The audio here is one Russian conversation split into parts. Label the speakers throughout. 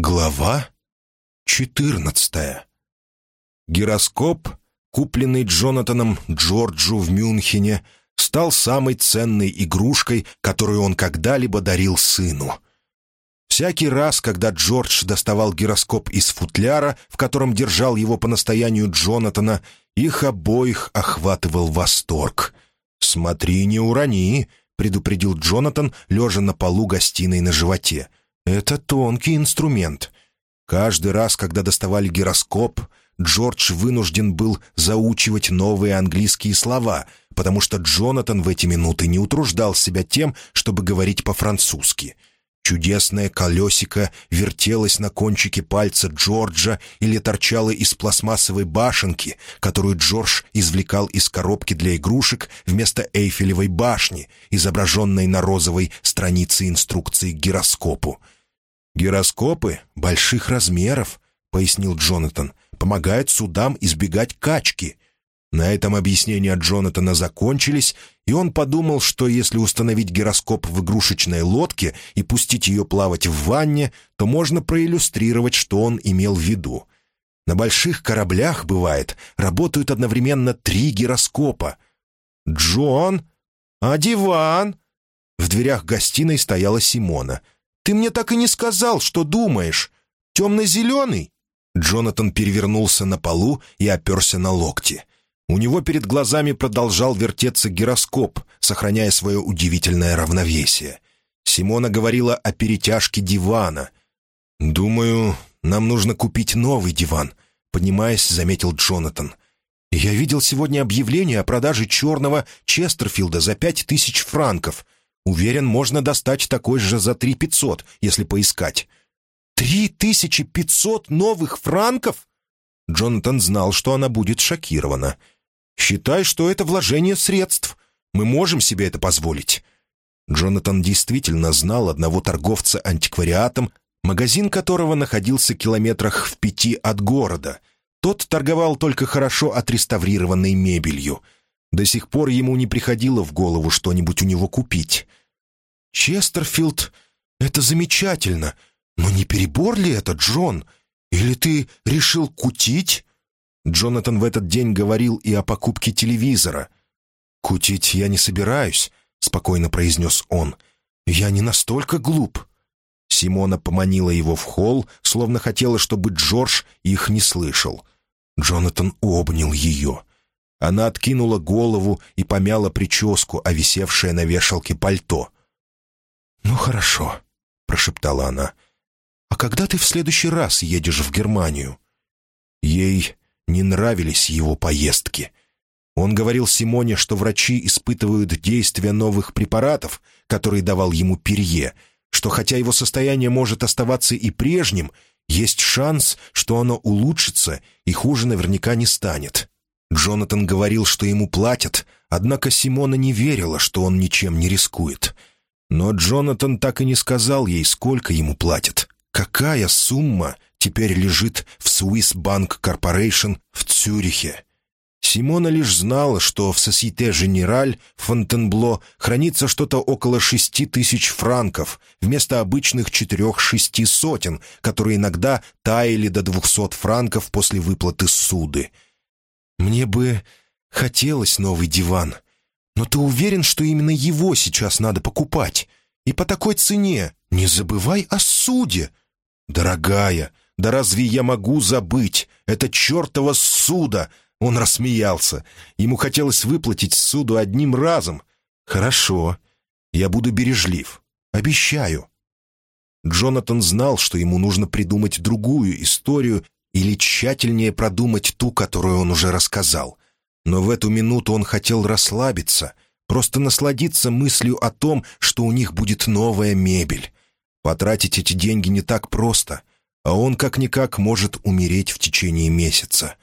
Speaker 1: Глава 14 Гироскоп, купленный Джонатаном Джорджу в Мюнхене, стал самой ценной игрушкой, которую он когда-либо дарил сыну. Всякий раз, когда Джордж доставал гироскоп из футляра, в котором держал его по настоянию Джонатана, их обоих охватывал восторг. «Смотри, не урони», — предупредил Джонатан, лежа на полу гостиной на животе. Это тонкий инструмент. Каждый раз, когда доставали гироскоп, Джордж вынужден был заучивать новые английские слова, потому что Джонатан в эти минуты не утруждал себя тем, чтобы говорить по-французски — Чудесное колесико вертелось на кончике пальца Джорджа или торчало из пластмассовой башенки, которую Джордж извлекал из коробки для игрушек вместо Эйфелевой башни, изображенной на розовой странице инструкции к гироскопу. «Гироскопы больших размеров», — пояснил Джонатан, — «помогают судам избегать качки». На этом объяснения Джонатана закончились, и он подумал, что если установить гироскоп в игрушечной лодке и пустить ее плавать в ванне, то можно проиллюстрировать, что он имел в виду. На больших кораблях, бывает, работают одновременно три гироскопа. «Джон? А диван?» В дверях гостиной стояла Симона. «Ты мне так и не сказал, что думаешь. Темно-зеленый?» Джонатан перевернулся на полу и оперся на локти. У него перед глазами продолжал вертеться гироскоп, сохраняя свое удивительное равновесие. Симона говорила о перетяжке дивана. «Думаю, нам нужно купить новый диван», — поднимаясь, заметил Джонатан. «Я видел сегодня объявление о продаже черного Честерфилда за пять тысяч франков. Уверен, можно достать такой же за три пятьсот, если поискать». «Три тысячи пятьсот новых франков?» Джонатан знал, что она будет шокирована. Считай, что это вложение средств. Мы можем себе это позволить». Джонатан действительно знал одного торговца антиквариатом, магазин которого находился километрах в пяти от города. Тот торговал только хорошо отреставрированной мебелью. До сих пор ему не приходило в голову что-нибудь у него купить. «Честерфилд — это замечательно, но не перебор ли это, Джон? Или ты решил кутить?» Джонатан в этот день говорил и о покупке телевизора. «Кутить я не собираюсь», — спокойно произнес он. «Я не настолько глуп». Симона поманила его в холл, словно хотела, чтобы Джордж их не слышал. Джонатан обнял ее. Она откинула голову и помяла прическу, а висевшее на вешалке пальто. «Ну хорошо», — прошептала она. «А когда ты в следующий раз едешь в Германию?» Ей не нравились его поездки. Он говорил Симоне, что врачи испытывают действие новых препаратов, которые давал ему Перье, что хотя его состояние может оставаться и прежним, есть шанс, что оно улучшится и хуже наверняка не станет. Джонатан говорил, что ему платят, однако Симона не верила, что он ничем не рискует. Но Джонатан так и не сказал ей, сколько ему платят. Какая сумма теперь лежит в Swiss Bank Corporation в Цюрихе. Симона лишь знала, что в Сосите Женераль Фонтенбло хранится что-то около шести тысяч франков вместо обычных четырех-шести сотен, которые иногда таяли до двухсот франков после выплаты суды. «Мне бы хотелось новый диван, но ты уверен, что именно его сейчас надо покупать? И по такой цене? Не забывай о суде!» «Дорогая, да разве я могу забыть? Это чертово суда!» Он рассмеялся. Ему хотелось выплатить суду одним разом. «Хорошо. Я буду бережлив. Обещаю». Джонатан знал, что ему нужно придумать другую историю или тщательнее продумать ту, которую он уже рассказал. Но в эту минуту он хотел расслабиться, просто насладиться мыслью о том, что у них будет новая мебель. Потратить эти деньги не так просто а он как-никак может умереть в течение месяца.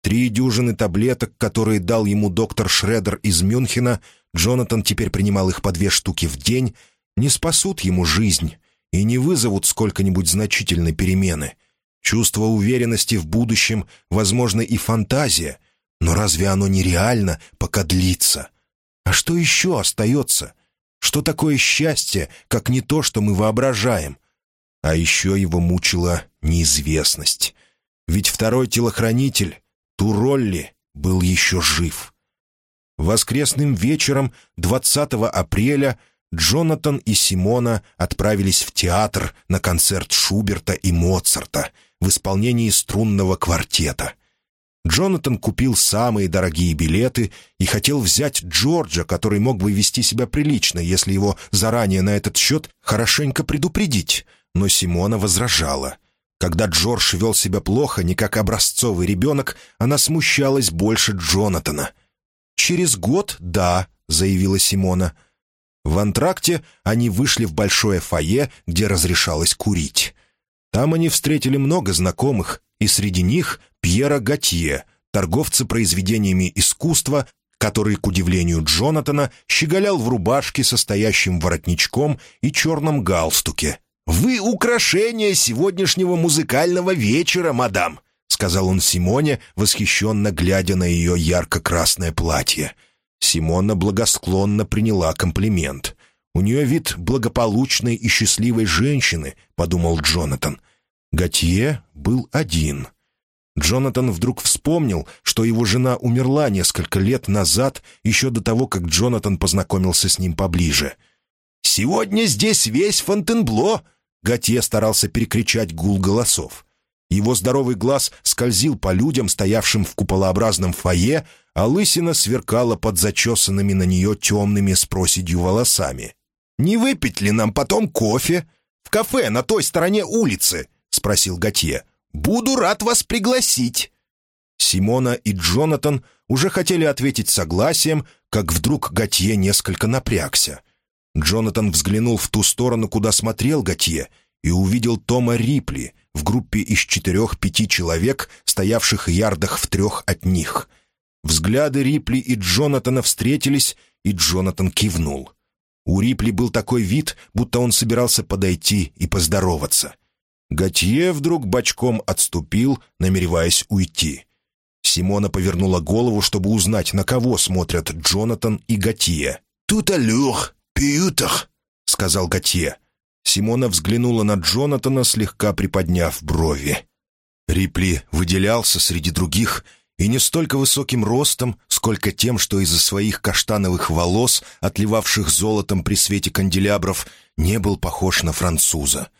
Speaker 1: Три дюжины таблеток, которые дал ему доктор Шредер из Мюнхена, Джонатан теперь принимал их по две штуки в день, не спасут ему жизнь и не вызовут сколько-нибудь значительной перемены. Чувство уверенности в будущем, возможно, и фантазия, но разве оно нереально, пока длится? А что еще остается? Что такое счастье, как не то, что мы воображаем? А еще его мучила неизвестность. Ведь второй телохранитель, Туролли, был еще жив. Воскресным вечером 20 апреля Джонатан и Симона отправились в театр на концерт Шуберта и Моцарта в исполнении струнного квартета. Джонатан купил самые дорогие билеты и хотел взять Джорджа, который мог бы вести себя прилично, если его заранее на этот счет хорошенько предупредить. Но Симона возражала. Когда Джордж вел себя плохо, не как образцовый ребенок, она смущалась больше Джонатана. «Через год, да», — заявила Симона. В антракте они вышли в большое фойе, где разрешалось курить. Там они встретили много знакомых, и среди них Пьера Готье, торговца произведениями искусства, который, к удивлению Джонатана, щеголял в рубашке со стоящим воротничком и черном галстуке. «Вы украшение сегодняшнего музыкального вечера, мадам», — сказал он Симоне, восхищенно глядя на ее ярко-красное платье. Симона благосклонно приняла комплимент. «У нее вид благополучной и счастливой женщины», — подумал Джонатан. Готье был один — Джонатан вдруг вспомнил, что его жена умерла несколько лет назад, еще до того, как Джонатан познакомился с ним поближе. «Сегодня здесь весь Фонтенбло!» Готье старался перекричать гул голосов. Его здоровый глаз скользил по людям, стоявшим в куполообразном фойе, а лысина сверкала под зачесанными на нее темными с проседью волосами. «Не выпить ли нам потом кофе? В кафе на той стороне улицы?» — спросил Готье. Буду рад вас пригласить». Симона и Джонатан уже хотели ответить согласием, как вдруг Готье несколько напрягся. Джонатан взглянул в ту сторону, куда смотрел Готье, и увидел Тома Рипли в группе из четырех-пяти человек, стоявших ярдах в трех от них. Взгляды Рипли и Джонатана встретились, и Джонатан кивнул. У Рипли был такой вид, будто он собирался подойти и поздороваться. Готье вдруг бочком отступил, намереваясь уйти. Симона повернула голову, чтобы узнать, на кого смотрят Джонатан и Готье. «Тут алюр, пьютах», — сказал Готье. Симона взглянула на Джонатана, слегка приподняв брови. Рипли выделялся среди других и не столько высоким ростом, сколько тем, что из-за своих каштановых волос, отливавших золотом при свете канделябров, не был похож на француза.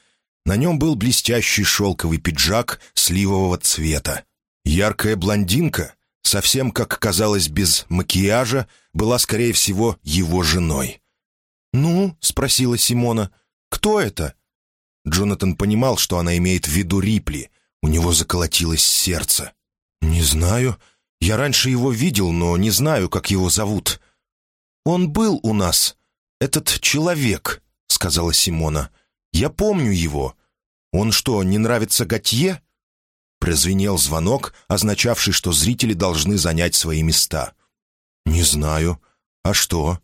Speaker 1: На нем был блестящий шелковый пиджак сливового цвета. Яркая блондинка, совсем как казалось без макияжа, была, скорее всего, его женой. «Ну?» — спросила Симона. «Кто это?» Джонатан понимал, что она имеет в виду Рипли. У него заколотилось сердце. «Не знаю. Я раньше его видел, но не знаю, как его зовут». «Он был у нас. Этот человек», — сказала Симона. Я помню его. Он что, не нравится Готье?» Прозвенел звонок, означавший, что зрители должны занять свои места. «Не знаю. А что?»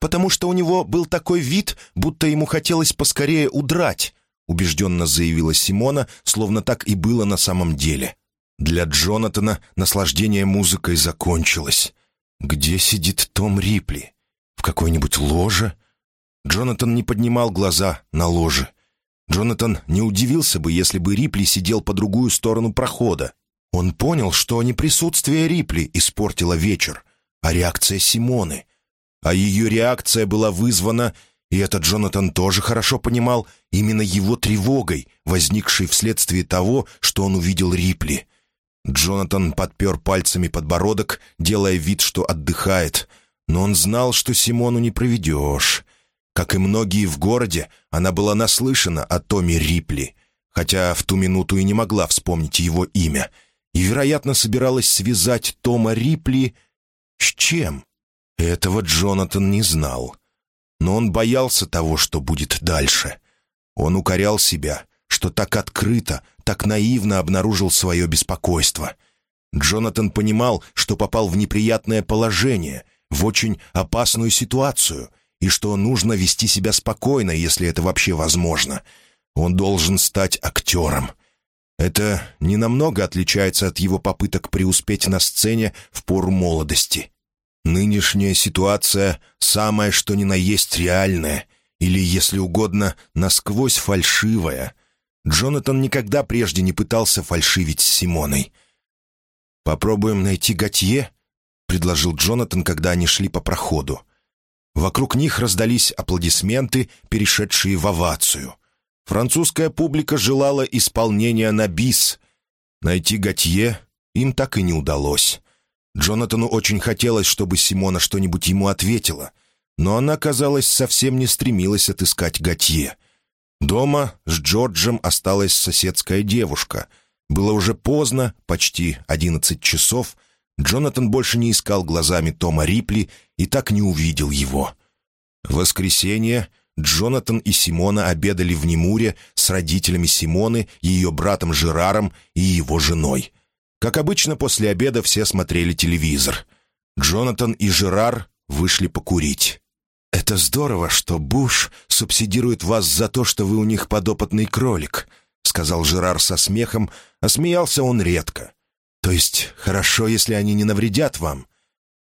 Speaker 1: «Потому что у него был такой вид, будто ему хотелось поскорее удрать», убежденно заявила Симона, словно так и было на самом деле. Для Джонатана наслаждение музыкой закончилось. Где сидит Том Рипли? В какой-нибудь ложе? Джонатан не поднимал глаза на ложе. Джонатан не удивился бы, если бы Рипли сидел по другую сторону прохода. Он понял, что не присутствие Рипли испортило вечер, а реакция Симоны. А ее реакция была вызвана, и это Джонатан тоже хорошо понимал, именно его тревогой, возникшей вследствие того, что он увидел Рипли. Джонатан подпер пальцами подбородок, делая вид, что отдыхает, но он знал, что Симону не проведешь. Как и многие в городе, она была наслышана о Томе Рипли, хотя в ту минуту и не могла вспомнить его имя, и, вероятно, собиралась связать Тома Рипли с чем? Этого Джонатан не знал. Но он боялся того, что будет дальше. Он укорял себя, что так открыто, так наивно обнаружил свое беспокойство. Джонатан понимал, что попал в неприятное положение, в очень опасную ситуацию — и что нужно вести себя спокойно, если это вообще возможно. Он должен стать актером. Это ненамного отличается от его попыток преуспеть на сцене в пору молодости. Нынешняя ситуация — самое что ни на есть реальная, или, если угодно, насквозь фальшивая. Джонатан никогда прежде не пытался фальшивить с Симоной. «Попробуем найти Готье?» — предложил Джонатан, когда они шли по проходу. Вокруг них раздались аплодисменты, перешедшие в овацию. Французская публика желала исполнения на бис. Найти Готье им так и не удалось. Джонатану очень хотелось, чтобы Симона что-нибудь ему ответила, но она, казалось, совсем не стремилась отыскать Готье. Дома с Джорджем осталась соседская девушка. Было уже поздно, почти одиннадцать часов. Джонатан больше не искал глазами Тома Рипли и так не увидел его. В воскресенье Джонатан и Симона обедали в Немуре с родителями Симоны, ее братом Жераром и его женой. Как обычно, после обеда все смотрели телевизор. Джонатан и Жерар вышли покурить. «Это здорово, что Буш субсидирует вас за то, что вы у них подопытный кролик», — сказал Жерар со смехом, а смеялся он редко. «То есть хорошо, если они не навредят вам?»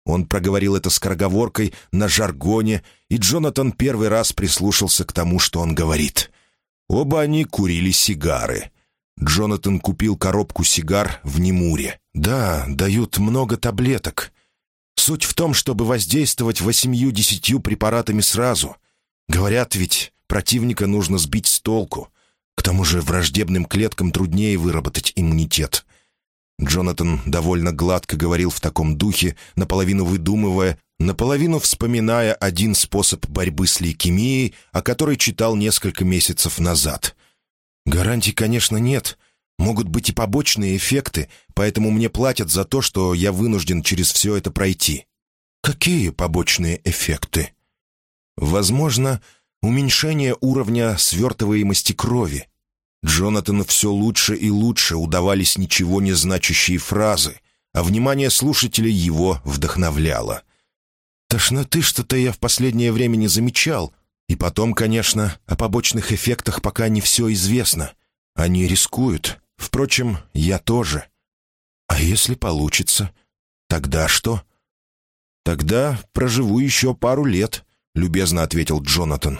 Speaker 1: Он проговорил это скороговоркой на жаргоне, и Джонатан первый раз прислушался к тому, что он говорит. Оба они курили сигары. Джонатан купил коробку сигар в Немуре. «Да, дают много таблеток. Суть в том, чтобы воздействовать восемью-десятью препаратами сразу. Говорят ведь, противника нужно сбить с толку. К тому же враждебным клеткам труднее выработать иммунитет. Джонатан довольно гладко говорил в таком духе, наполовину выдумывая, наполовину вспоминая один способ борьбы с лейкемией, о которой читал несколько месяцев назад. «Гарантий, конечно, нет. Могут быть и побочные эффекты, поэтому мне платят за то, что я вынужден через все это пройти». «Какие побочные эффекты?» «Возможно, уменьшение уровня свертываемости крови», Джонатану все лучше и лучше удавались ничего не значащие фразы, а внимание слушателей его вдохновляло. «Тошноты что-то я в последнее время не замечал. И потом, конечно, о побочных эффектах пока не все известно. Они рискуют. Впрочем, я тоже. А если получится, тогда что?» «Тогда проживу еще пару лет», — любезно ответил Джонатан.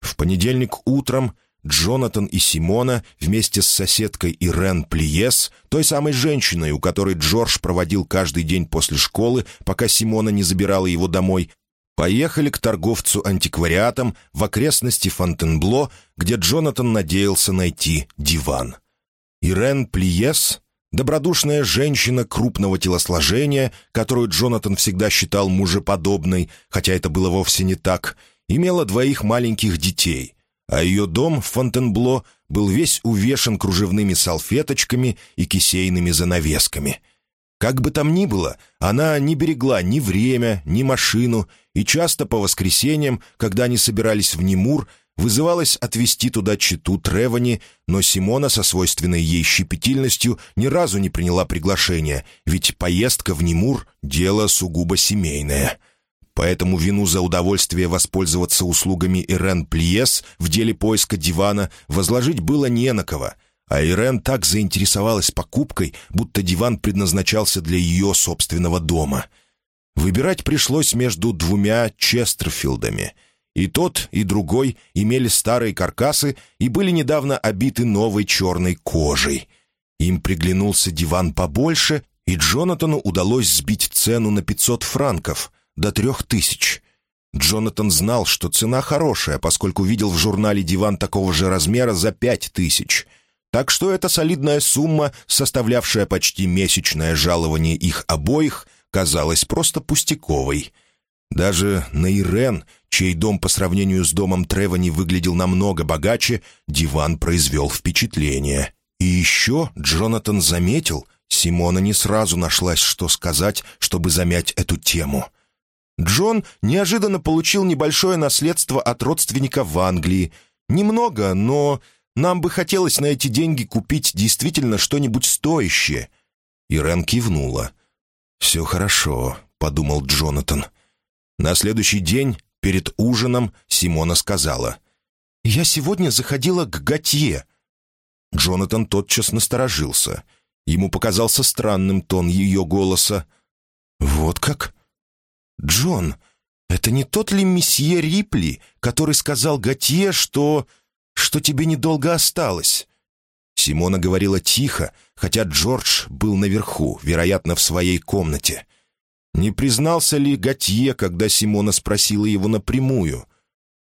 Speaker 1: В понедельник утром Джонатан и Симона вместе с соседкой Ирен Плиес, той самой женщиной, у которой Джордж проводил каждый день после школы, пока Симона не забирала его домой, поехали к торговцу антиквариатом в окрестности Фонтенбло, где Джонатан надеялся найти диван. Ирен Плиес — добродушная женщина крупного телосложения, которую Джонатан всегда считал мужеподобной, хотя это было вовсе не так, имела двоих маленьких детей — а ее дом в Фонтенбло был весь увешан кружевными салфеточками и кисейными занавесками. Как бы там ни было, она не берегла ни время, ни машину, и часто по воскресеньям, когда они собирались в Немур, вызывалась отвезти туда читу Тревани, но Симона со свойственной ей щепетильностью ни разу не приняла приглашение, ведь поездка в Немур — дело сугубо семейное — Поэтому вину за удовольствие воспользоваться услугами Ирен Плиес в деле поиска дивана возложить было не на кого, а Ирен так заинтересовалась покупкой, будто диван предназначался для ее собственного дома. Выбирать пришлось между двумя Честерфилдами. И тот, и другой имели старые каркасы и были недавно обиты новой черной кожей. Им приглянулся диван побольше, и Джонатану удалось сбить цену на 500 франков — до трех тысяч. Джонатан знал, что цена хорошая, поскольку видел в журнале диван такого же размера за пять тысяч. Так что эта солидная сумма, составлявшая почти месячное жалование их обоих, казалась просто пустяковой. Даже на Ирен, чей дом по сравнению с домом Тревани выглядел намного богаче, диван произвел впечатление. И еще Джонатан заметил, Симона не сразу нашлась, что сказать, чтобы замять эту тему — Джон неожиданно получил небольшое наследство от родственника в Англии. Немного, но нам бы хотелось на эти деньги купить действительно что-нибудь стоящее». Ирен кивнула. «Все хорошо», — подумал Джонатан. На следующий день, перед ужином, Симона сказала. «Я сегодня заходила к Готье». Джонатан тотчас насторожился. Ему показался странным тон ее голоса. «Вот как?» «Джон, Это не тот ли месье Рипли, который сказал Готье, что... что тебе недолго осталось?» Симона говорила тихо, хотя Джордж был наверху, вероятно, в своей комнате. Не признался ли Готье, когда Симона спросила его напрямую?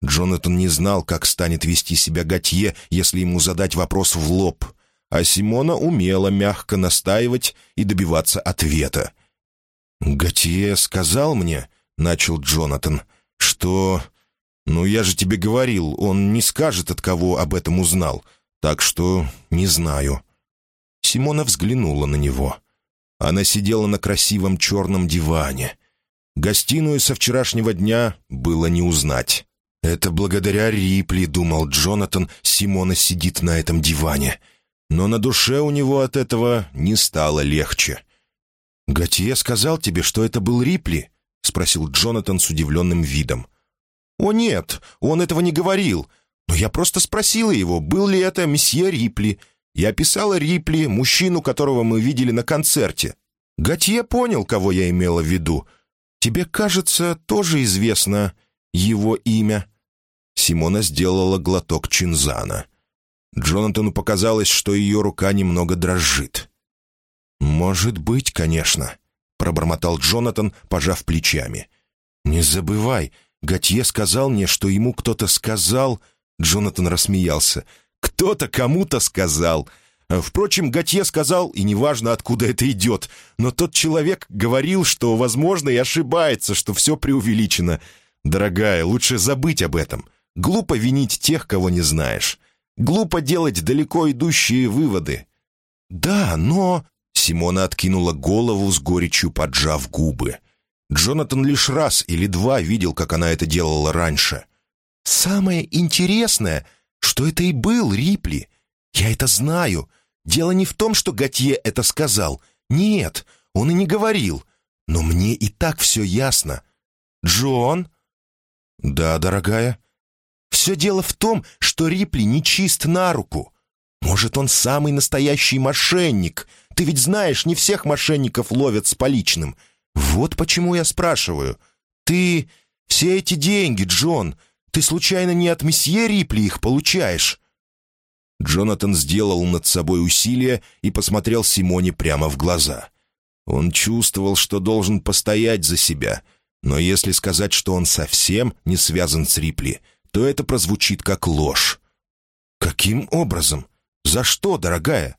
Speaker 1: Джонатан не знал, как станет вести себя Готье, если ему задать вопрос в лоб. А Симона умела мягко настаивать и добиваться ответа. «Готье сказал мне, — начал Джонатан, — что... Ну, я же тебе говорил, он не скажет, от кого об этом узнал, так что не знаю». Симона взглянула на него. Она сидела на красивом черном диване. Гостиную со вчерашнего дня было не узнать. «Это благодаря Рипли», — думал Джонатан, — «Симона сидит на этом диване». Но на душе у него от этого не стало легче. «Готье сказал тебе, что это был Рипли?» — спросил Джонатан с удивленным видом. «О нет, он этого не говорил. Но я просто спросила его, был ли это месье Рипли. Я описала Рипли, мужчину, которого мы видели на концерте. Готье понял, кого я имела в виду. Тебе, кажется, тоже известно его имя». Симона сделала глоток чинзана. Джонатану показалось, что ее рука немного дрожит. «Может быть, конечно», — пробормотал Джонатан, пожав плечами. «Не забывай, Готье сказал мне, что ему кто-то сказал...» Джонатан рассмеялся. «Кто-то кому-то сказал...» Впрочем, Готье сказал, и неважно, откуда это идет, но тот человек говорил, что, возможно, и ошибается, что все преувеличено. Дорогая, лучше забыть об этом. Глупо винить тех, кого не знаешь. Глупо делать далеко идущие выводы. «Да, но...» Симона откинула голову с горечью, поджав губы. Джонатан лишь раз или два видел, как она это делала раньше. «Самое интересное, что это и был Рипли. Я это знаю. Дело не в том, что Готье это сказал. Нет, он и не говорил. Но мне и так все ясно. Джон?» «Да, дорогая». «Все дело в том, что Рипли не чист на руку. Может, он самый настоящий мошенник, ты ведь знаешь, не всех мошенников ловят с поличным. Вот почему я спрашиваю. Ты... Все эти деньги, Джон, ты случайно не от месье Рипли их получаешь?» Джонатан сделал над собой усилие и посмотрел Симоне прямо в глаза. Он чувствовал, что должен постоять за себя, но если сказать, что он совсем не связан с Рипли, то это прозвучит как ложь. «Каким образом? За что, дорогая?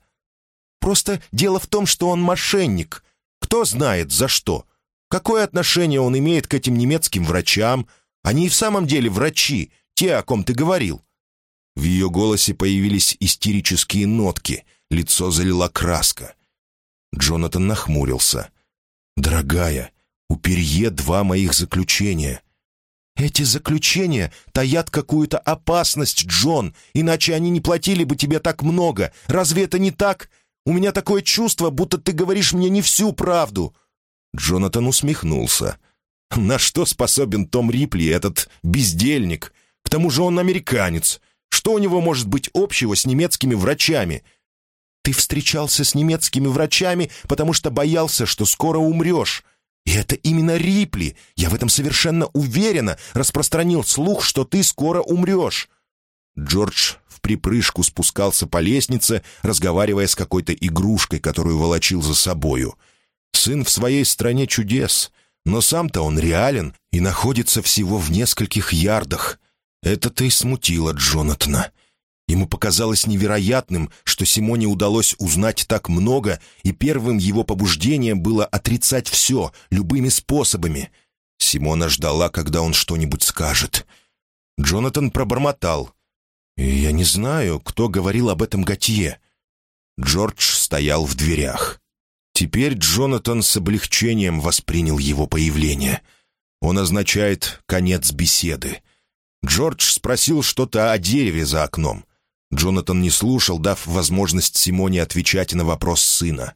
Speaker 1: Просто дело в том, что он мошенник. Кто знает, за что? Какое отношение он имеет к этим немецким врачам? Они и в самом деле врачи, те, о ком ты говорил». В ее голосе появились истерические нотки, лицо залила краска. Джонатан нахмурился. «Дорогая, у Перье два моих заключения. «Эти заключения таят какую-то опасность, Джон, иначе они не платили бы тебе так много. Разве это не так? У меня такое чувство, будто ты говоришь мне не всю правду». Джонатан усмехнулся. «На что способен Том Рипли, этот бездельник? К тому же он американец. Что у него может быть общего с немецкими врачами?» «Ты встречался с немецкими врачами, потому что боялся, что скоро умрешь. И это именно Рипли, я в этом совершенно уверена, распространил слух, что ты скоро умрешь». Джордж в припрыжку спускался по лестнице, разговаривая с какой-то игрушкой, которую волочил за собою. Сын в своей стране чудес, но сам-то он реален и находится всего в нескольких ярдах. Это-то и смутило Джонатана. Ему показалось невероятным, что Симоне удалось узнать так много, и первым его побуждением было отрицать все, любыми способами. Симона ждала, когда он что-нибудь скажет. Джонатан пробормотал. «Я не знаю, кто говорил об этом Готье». Джордж стоял в дверях. Теперь Джонатан с облегчением воспринял его появление. Он означает «конец беседы». Джордж спросил что-то о дереве за окном. Джонатан не слушал, дав возможность Симоне отвечать на вопрос сына.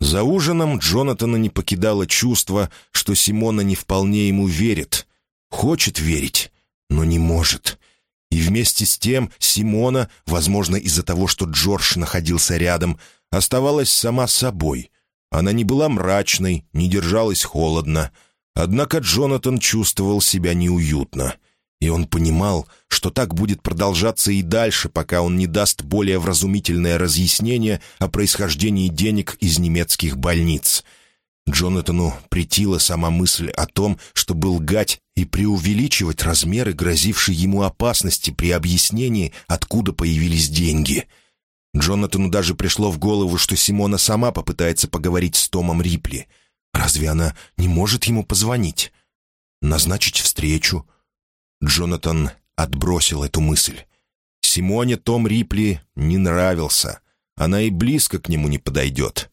Speaker 1: За ужином Джонатана не покидало чувство, что Симона не вполне ему верит. Хочет верить, но не может. И вместе с тем Симона, возможно, из-за того, что Джордж находился рядом, оставалась сама собой. Она не была мрачной, не держалась холодно. Однако Джонатан чувствовал себя неуютно, и он понимал, что так будет продолжаться и дальше, пока он не даст более вразумительное разъяснение о происхождении денег из немецких больниц. Джонатану притила сама мысль о том, чтобы лгать и преувеличивать размеры грозившей ему опасности при объяснении, откуда появились деньги. Джонатану даже пришло в голову, что Симона сама попытается поговорить с Томом Рипли — Разве она не может ему позвонить? Назначить встречу? Джонатан отбросил эту мысль. Симоне Том Рипли не нравился. Она и близко к нему не подойдет.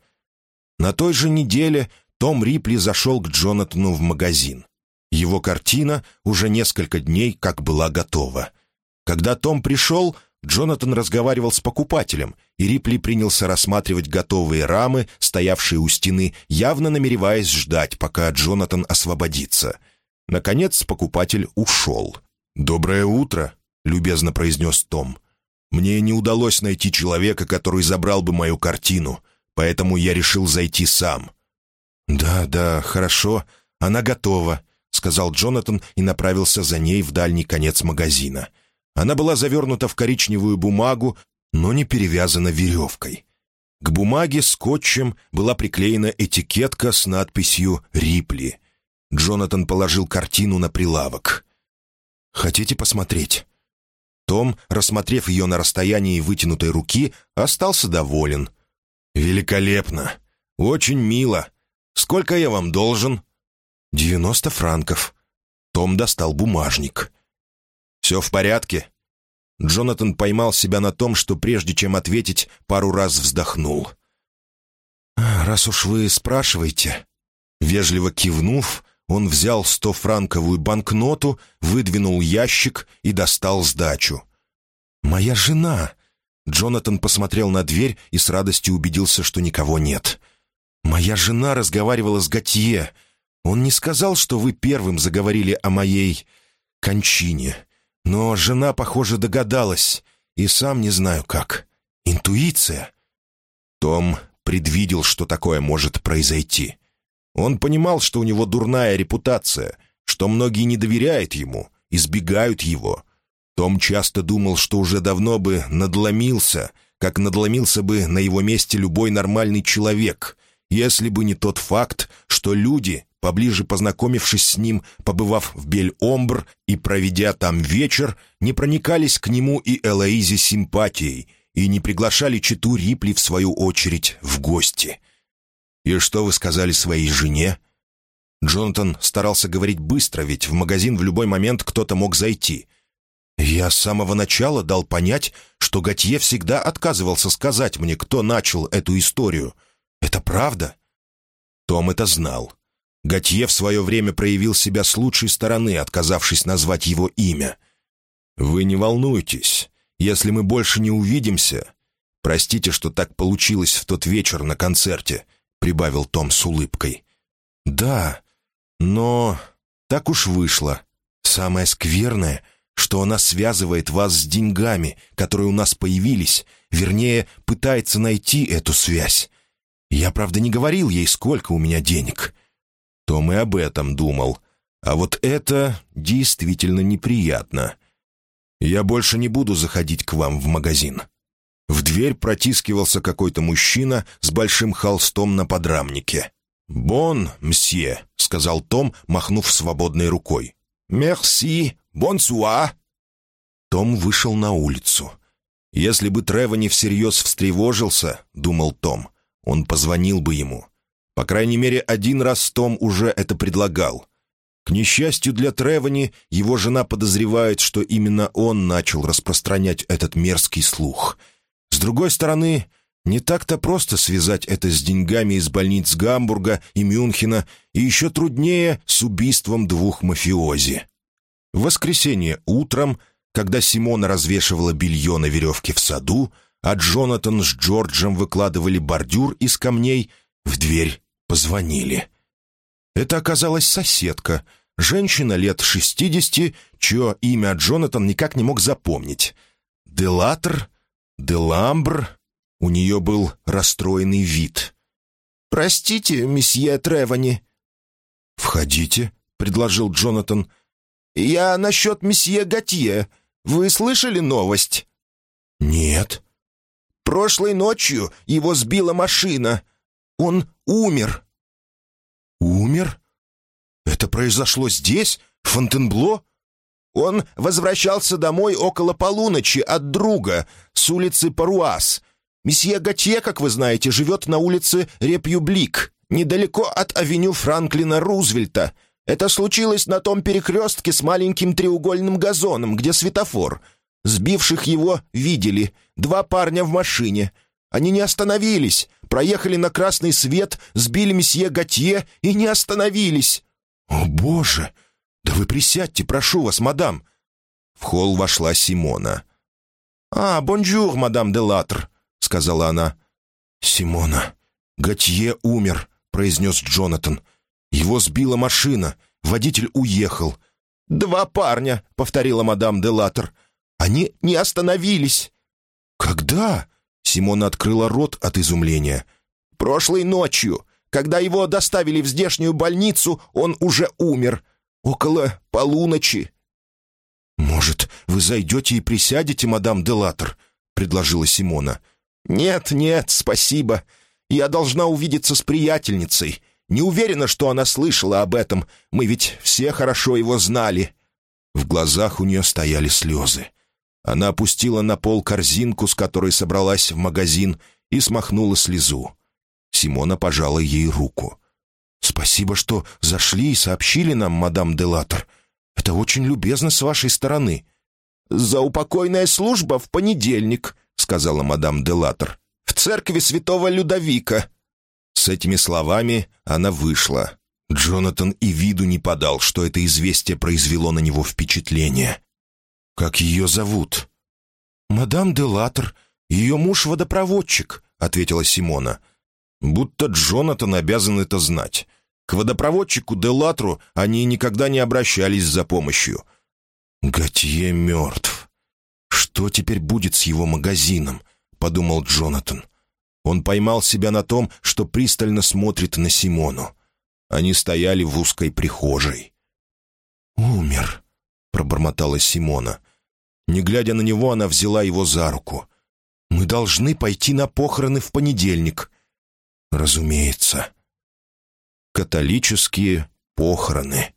Speaker 1: На той же неделе Том Рипли зашел к Джонатану в магазин. Его картина уже несколько дней как была готова. Когда Том пришел, Джонатан разговаривал с покупателем, и Рипли принялся рассматривать готовые рамы, стоявшие у стены, явно намереваясь ждать, пока Джонатан освободится. Наконец покупатель ушел. «Доброе утро», — любезно произнес Том. «Мне не удалось найти человека, который забрал бы мою картину, поэтому я решил зайти сам». «Да, да, хорошо, она готова», — сказал Джонатан и направился за ней в дальний конец магазина. Она была завернута в коричневую бумагу, но не перевязана веревкой. К бумаге скотчем была приклеена этикетка с надписью «Рипли». Джонатан положил картину на прилавок. «Хотите посмотреть?» Том, рассмотрев ее на расстоянии вытянутой руки, остался доволен. «Великолепно! Очень мило! Сколько я вам должен?» «Девяносто франков». Том достал бумажник. «Все в порядке?» Джонатан поймал себя на том, что прежде чем ответить, пару раз вздохнул. «А, «Раз уж вы спрашиваете...» Вежливо кивнув, он взял стофранковую банкноту, выдвинул ящик и достал сдачу. «Моя жена!» Джонатан посмотрел на дверь и с радостью убедился, что никого нет. «Моя жена разговаривала с Готье. Он не сказал, что вы первым заговорили о моей кончине. Но жена, похоже, догадалась, и сам не знаю как. Интуиция. Том предвидел, что такое может произойти. Он понимал, что у него дурная репутация, что многие не доверяют ему, избегают его. Том часто думал, что уже давно бы надломился, как надломился бы на его месте любой нормальный человек, если бы не тот факт, что люди поближе познакомившись с ним, побывав в Бель-Омбр и проведя там вечер, не проникались к нему и Элоизе симпатией и не приглашали читу Рипли, в свою очередь, в гости. «И что вы сказали своей жене?» Джонатан старался говорить быстро, ведь в магазин в любой момент кто-то мог зайти. «Я с самого начала дал понять, что Готье всегда отказывался сказать мне, кто начал эту историю. Это правда?» Том это знал. Готье в свое время проявил себя с лучшей стороны, отказавшись назвать его имя. «Вы не волнуйтесь. Если мы больше не увидимся...» «Простите, что так получилось в тот вечер на концерте», — прибавил Том с улыбкой. «Да, но так уж вышло. Самое скверное, что она связывает вас с деньгами, которые у нас появились, вернее, пытается найти эту связь. Я, правда, не говорил ей, сколько у меня денег. Том и об этом думал. А вот это действительно неприятно. Я больше не буду заходить к вам в магазин. В дверь протискивался какой-то мужчина с большим холстом на подрамнике. «Бон, мсье», — сказал Том, махнув свободной рукой. «Мерси, бонсуа». Том вышел на улицу. «Если бы Тревони всерьез встревожился, — думал Том, — он позвонил бы ему. По крайней мере, один раз Том уже это предлагал. К несчастью для Тревани, его жена подозревает, что именно он начал распространять этот мерзкий слух. С другой стороны, не так-то просто связать это с деньгами из больниц Гамбурга и Мюнхена, и еще труднее с убийством двух мафиози. В воскресенье утром, когда Симона развешивала белье на веревке в саду, а Джонатан с Джорджем выкладывали бордюр из камней, в дверь позвонили. Это оказалась соседка, женщина лет шестидесяти, чье имя Джонатан никак не мог запомнить. Делатр? Деламбр? У нее был расстроенный вид. «Простите, месье Тревани». «Входите», — предложил Джонатан.
Speaker 2: «Я насчет месье Готье. Вы слышали новость?»
Speaker 1: «Нет».
Speaker 2: «Прошлой ночью его сбила машина. Он умер».
Speaker 1: «Умер? Это произошло здесь, в Фонтенбло?»
Speaker 2: Он возвращался домой около полуночи от друга с улицы Паруас. Месье Готье, как вы знаете, живет на улице Репьюблик, недалеко от авеню Франклина Рузвельта. Это случилось на том перекрестке с маленьким треугольным газоном, где светофор. Сбивших его видели. Два парня в машине. Они не остановились. Проехали на красный свет, сбили месье Готье и не остановились.
Speaker 1: «О, Боже! Да вы присядьте, прошу вас, мадам!» В холл вошла Симона.
Speaker 2: «А, бонжур, мадам де Латр», — сказала она.
Speaker 1: «Симона, Готье умер», — произнес Джонатан. «Его сбила машина. Водитель уехал».
Speaker 2: «Два парня», — повторила мадам де Латр. «Они не остановились».
Speaker 1: «Когда?» — Симона открыла рот от изумления.
Speaker 2: «Прошлой ночью. Когда его доставили в здешнюю больницу, он уже умер. Около полуночи».
Speaker 1: «Может, вы зайдете и присядете, мадам Делатор?» — предложила Симона.
Speaker 2: «Нет, нет, спасибо. Я должна увидеться с приятельницей. Не уверена, что она слышала об этом. Мы ведь все хорошо его знали».
Speaker 1: В глазах у нее стояли слезы. Она опустила на пол корзинку, с которой собралась в магазин, и смахнула слезу. Симона пожала ей руку. «Спасибо, что зашли и сообщили нам, мадам Делатор. Это очень любезно с вашей стороны».
Speaker 2: «Заупокойная служба в понедельник», — сказала мадам Делатор. «В церкви святого Людовика».
Speaker 1: С этими словами она вышла. Джонатан и виду не подал, что это известие произвело на него впечатление. «Как ее зовут?»
Speaker 2: «Мадам Делатор. Ее муж водопроводчик», — ответила Симона.
Speaker 1: Будто Джонатан обязан это знать. К водопроводчику Делатру они никогда не обращались за помощью. «Готье мертв. Что теперь будет с его магазином?» — подумал Джонатан. Он поймал себя на том, что пристально смотрит на Симону. Они стояли в узкой прихожей.
Speaker 2: «Умер», — пробормотала Симона.
Speaker 1: Не глядя на него, она взяла его за руку. «Мы должны пойти на похороны в понедельник», Разумеется. Католические похороны.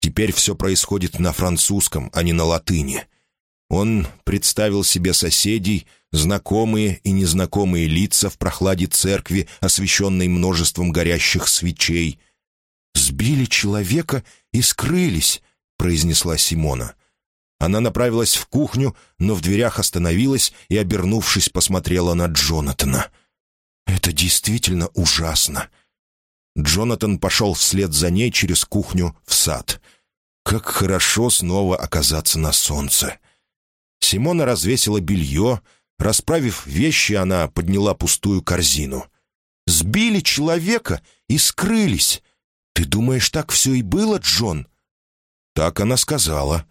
Speaker 1: Теперь все происходит на французском, а не на латыни. Он представил себе соседей, знакомые и незнакомые лица в прохладе церкви, освещенной множеством горящих свечей. «Сбили человека и скрылись», — произнесла Симона. Она направилась в кухню, но в дверях остановилась и, обернувшись, посмотрела на Джонатана — это действительно ужасно. Джонатан пошел вслед за ней через кухню в сад. Как хорошо снова оказаться на солнце. Симона развесила белье. Расправив вещи, она подняла пустую корзину. «Сбили человека и скрылись. Ты думаешь, так все и было, Джон?» Так она сказала.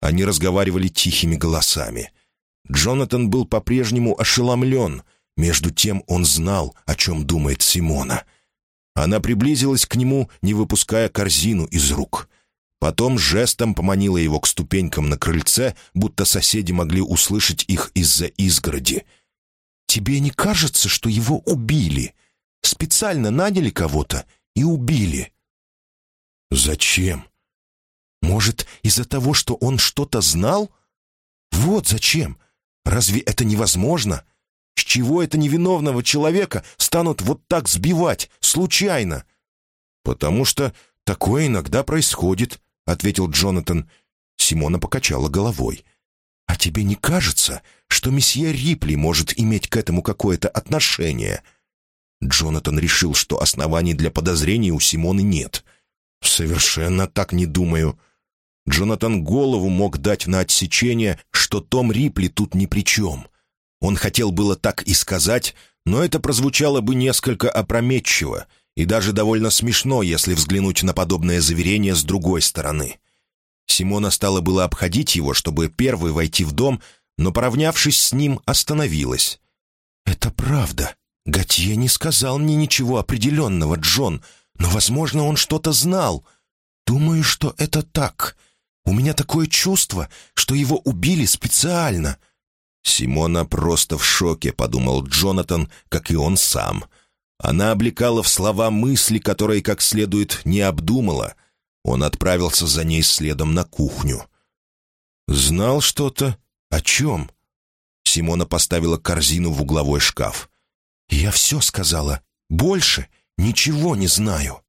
Speaker 1: Они разговаривали тихими голосами. Джонатан был по-прежнему ошеломлен — между тем он знал, о чем думает Симона. Она приблизилась к нему, не выпуская корзину из рук. Потом жестом поманила его к ступенькам на крыльце, будто соседи могли услышать их из-за изгороди. «Тебе не кажется, что его убили? Специально наняли кого-то и убили?» «Зачем? Может, из-за того, что он что-то знал? Вот зачем. Разве это невозможно? С чего это невиновного человека станут вот так сбивать, случайно?» «Потому что такое иногда происходит», — ответил Джонатан. Симона покачала головой. «А тебе не кажется, что месье Рипли может иметь к этому какое-то отношение?» Джонатан решил, что оснований для подозрений у Симоны нет. «Совершенно так не думаю». Джонатан голову мог дать на отсечение, что Том Рипли тут ни при чем. Он хотел было так и сказать, но это прозвучало бы несколько опрометчиво и даже довольно смешно, если взглянуть на подобное заверение с другой стороны. Симона стала было обходить его, чтобы первой войти в дом, но, поравнявшись с ним, остановилась. «Это правда. Готье не сказал мне ничего определенного, Джон,
Speaker 2: Но, возможно, он что-то знал. Думаю, что это так. У меня такое чувство, что его убили специально».
Speaker 1: «Симона просто в шоке», — подумал Джонатан, как и он сам. Она облекала в слова мысли, которые как следует не обдумала. Он отправился за ней следом на кухню. «Знал что-то? О чем?» Симона поставила корзину в угловой шкаф.
Speaker 2: «Я все сказала. Больше ничего не знаю».